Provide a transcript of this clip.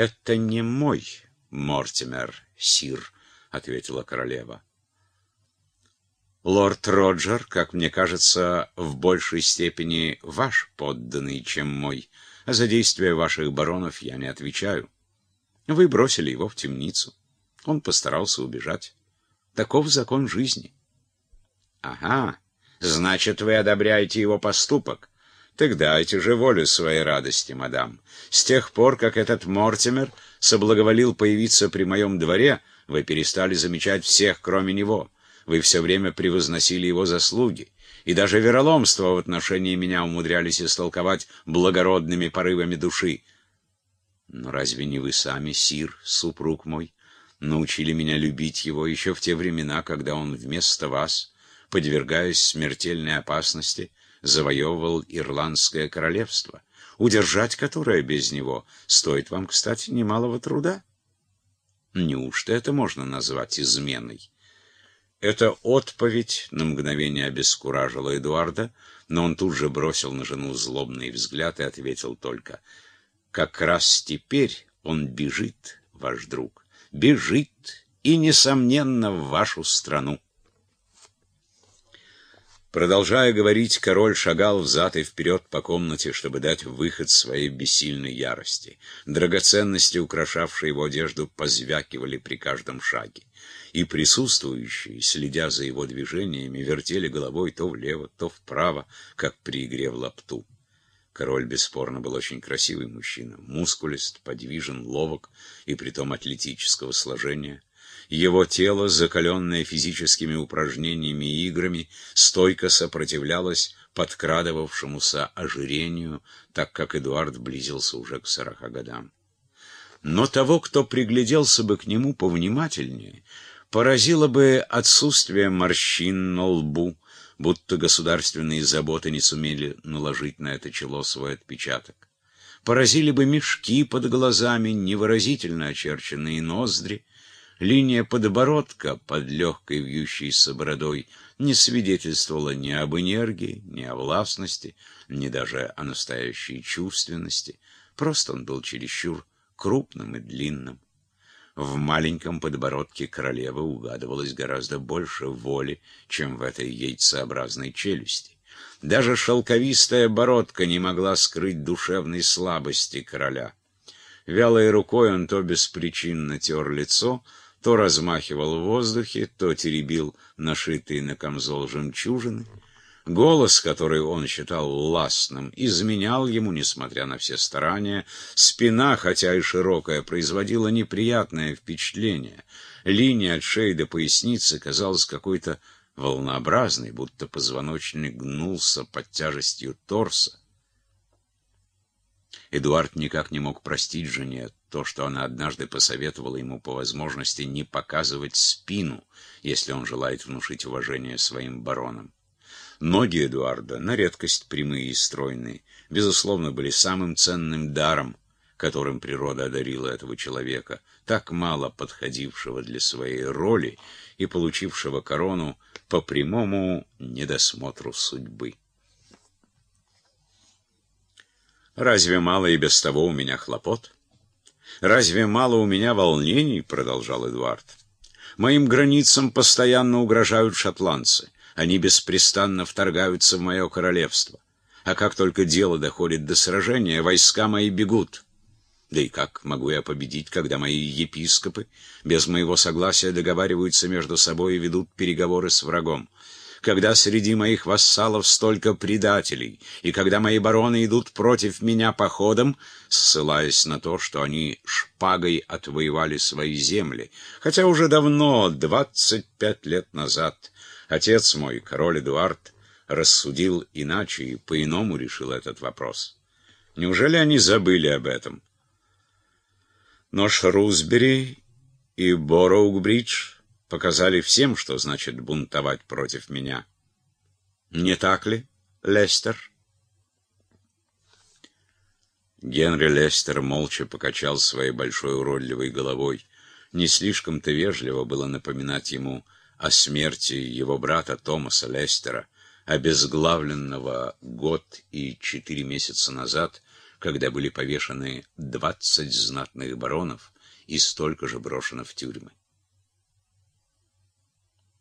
«Это не мой Мортимер, сир», — ответила королева. «Лорд Роджер, как мне кажется, в большей степени ваш подданный, чем мой, за действия ваших баронов я не отвечаю. Вы бросили его в темницу. Он постарался убежать. Таков закон жизни». «Ага, значит, вы одобряете его поступок. Так дайте же волю своей радости, мадам. С тех пор, как этот Мортимер соблаговолил появиться при моем дворе, вы перестали замечать всех, кроме него. Вы все время превозносили его заслуги, и даже вероломство в отношении меня умудрялись истолковать благородными порывами души. Но разве не вы сами, сир, супруг мой, научили меня любить его еще в те времена, когда он вместо вас, подвергаясь смертельной опасности, завоевывал Ирландское королевство, удержать которое без него стоит вам, кстати, немалого труда. Неужто это можно назвать изменой? Эта отповедь на мгновение обескуражила Эдуарда, но он тут же бросил на жену злобный взгляд и ответил только, «Как раз теперь он бежит, ваш друг, бежит и, несомненно, в вашу страну». Продолжая говорить, король шагал взад и вперед по комнате, чтобы дать выход своей бессильной ярости. Драгоценности, украшавшие его одежду, позвякивали при каждом шаге. И присутствующие, следя за его движениями, вертели головой то влево, то вправо, как при игре в лапту. Король бесспорно был очень красивый мужчина, мускулист, подвижен, ловок и притом атлетического сложения. Его тело, закаленное физическими упражнениями и играми, стойко сопротивлялось подкрадывавшемуся ожирению, так как Эдуард близился уже к сорока годам. Но того, кто пригляделся бы к нему повнимательнее, поразило бы отсутствие морщин на лбу, будто государственные заботы не сумели наложить на это чело свой отпечаток. Поразили бы мешки под глазами, невыразительно очерченные ноздри, Линия подбородка под легкой вьющейся бородой не свидетельствовала ни об энергии, ни о властности, ни даже о настоящей чувственности. Просто он был чересчур крупным и длинным. В маленьком подбородке королевы угадывалось гораздо больше воли, чем в этой яйцеобразной челюсти. Даже шелковистая бородка не могла скрыть душевной слабости короля. Вялой рукой он то беспричинно тер лицо, то размахивал в воздухе, то теребил нашитые на камзол жемчужины. Голос, который он считал властным, изменял ему, несмотря на все старания. Спина, хотя и широкая, производила неприятное впечатление. Линия от шеи до поясницы казалась какой-то волнообразной, будто позвоночник гнулся под тяжестью торса. Эдуард никак не мог простить жене то, что она однажды посоветовала ему по возможности не показывать спину, если он желает внушить уважение своим баронам. Ноги Эдуарда, на редкость прямые и стройные, безусловно, были самым ценным даром, которым природа одарила этого человека, так мало подходившего для своей роли и получившего корону по прямому недосмотру судьбы. Разве мало и без того у меня хлопот? Разве мало у меня волнений? Продолжал Эдуард. Моим границам постоянно угрожают шотландцы. Они беспрестанно вторгаются в мое королевство. А как только дело доходит до сражения, войска мои бегут. Да и как могу я победить, когда мои епископы без моего согласия договариваются между собой и ведут переговоры с врагом? Когда среди моих вассалов столько предателей, и когда мои бароны идут против меня походом, ссылаясь на то, что они шпагой отвоевали свои земли, хотя уже давно, двадцать пять лет назад, отец мой, король Эдуард, рассудил иначе и по-иному решил этот вопрос. Неужели они забыли об этом? Но Шрусбери и Бороугбридж показали всем, что значит бунтовать против меня. Не так ли, Лестер? Генри Лестер молча покачал своей большой уродливой головой. Не слишком-то вежливо было напоминать ему о смерти его брата Томаса Лестера, обезглавленного год и четыре месяца назад когда были повешены двадцать знатных баронов и столько же брошено в тюрьмы.